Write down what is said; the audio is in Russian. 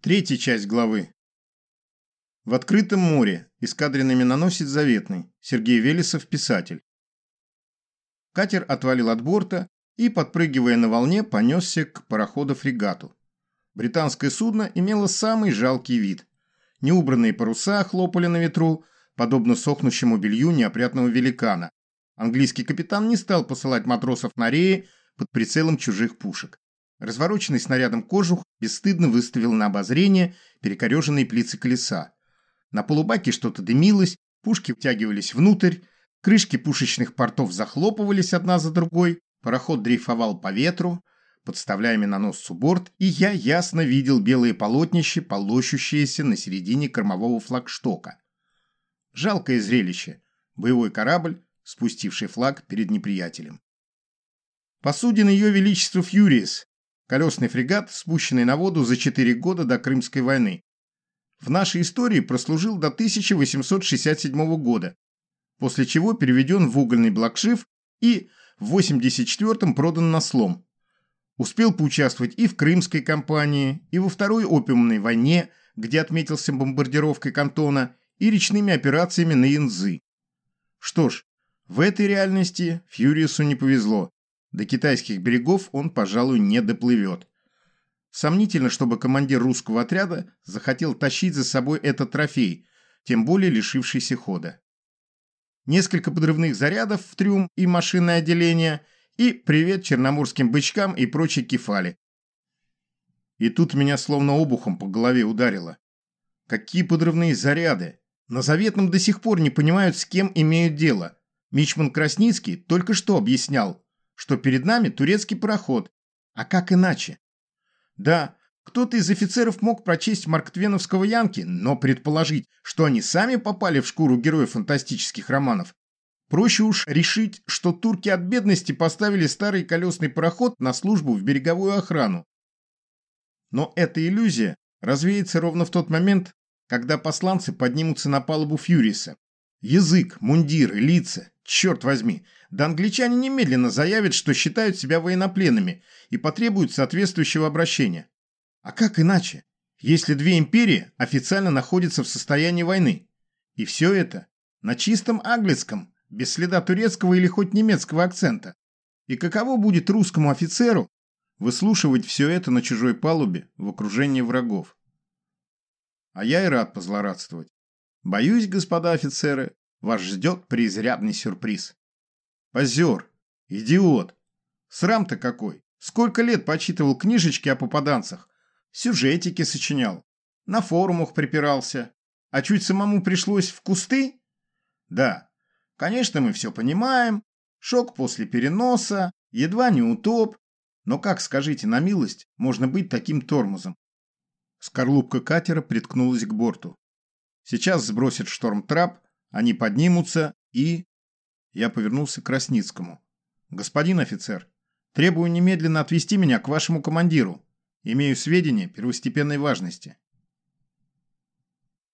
Третья часть главы. В открытом море эскадренный миноносец «Заветный» Сергей Велесов, писатель. Катер отвалил от борта и, подпрыгивая на волне, понесся к пароходу-фрегату. Британское судно имело самый жалкий вид. Неубранные паруса хлопали на ветру, подобно сохнущему белью неопрятного великана. Английский капитан не стал посылать матросов на реи под прицелом чужих пушек. Развороченный снарядом кожух бесстыдно выставил на обозрение перекореженные плицы колеса. На полубаке что-то дымилось, пушки втягивались внутрь, крышки пушечных портов захлопывались одна за другой, пароход дрейфовал по ветру, подставляя миноносцу борт, и я ясно видел белые полотнища, полощущиеся на середине кормового флагштока. Жалкое зрелище. Боевой корабль, спустивший флаг перед неприятелем. Посудин Ее Величество Фьюриес, колесный фрегат, спущенный на воду за 4 года до Крымской войны. В нашей истории прослужил до 1867 года, после чего переведен в угольный блокшиф и в 84-м продан на слом. Успел поучаствовать и в Крымской кампании, и во Второй опиумной войне, где отметился бомбардировкой Кантона, и речными операциями на Янзы. Что ж, в этой реальности Фьюриусу не повезло. До китайских берегов он, пожалуй, не доплывет. Сомнительно, чтобы командир русского отряда захотел тащить за собой этот трофей, тем более лишившийся хода. Несколько подрывных зарядов в трюм и машинное отделение и привет черноморским бычкам и прочей кефали. И тут меня словно обухом по голове ударило. Какие подрывные заряды! На заветном до сих пор не понимают, с кем имеют дело. Мичман Красницкий только что объяснял, что перед нами турецкий пароход. А как иначе? Да, кто-то из офицеров мог прочесть Марктвеновского Янки, но предположить, что они сами попали в шкуру героев фантастических романов, проще уж решить, что турки от бедности поставили старый колесный пароход на службу в береговую охрану. Но эта иллюзия развеется ровно в тот момент, когда посланцы поднимутся на палубу Фьюриса. Язык, мундиры, лица, черт возьми, да англичане немедленно заявят, что считают себя военнопленными и потребуют соответствующего обращения. А как иначе, если две империи официально находятся в состоянии войны? И все это на чистом английском, без следа турецкого или хоть немецкого акцента. И каково будет русскому офицеру выслушивать все это на чужой палубе в окружении врагов? А я и рад позлорадствовать. Боюсь, господа офицеры, вас ждет преизрядный сюрприз. Позер. Идиот. Срам-то какой. Сколько лет почитывал книжечки о попаданцах. Сюжетики сочинял. На форумах припирался. А чуть самому пришлось в кусты? Да. Конечно, мы все понимаем. Шок после переноса. Едва не утоп. Но как, скажите на милость, можно быть таким тормозом? Скорлупка катера приткнулась к борту. Сейчас сбросит шторм-трап, они поднимутся и... Я повернулся к Красницкому. «Господин офицер, требую немедленно отвезти меня к вашему командиру. Имею сведения первостепенной важности».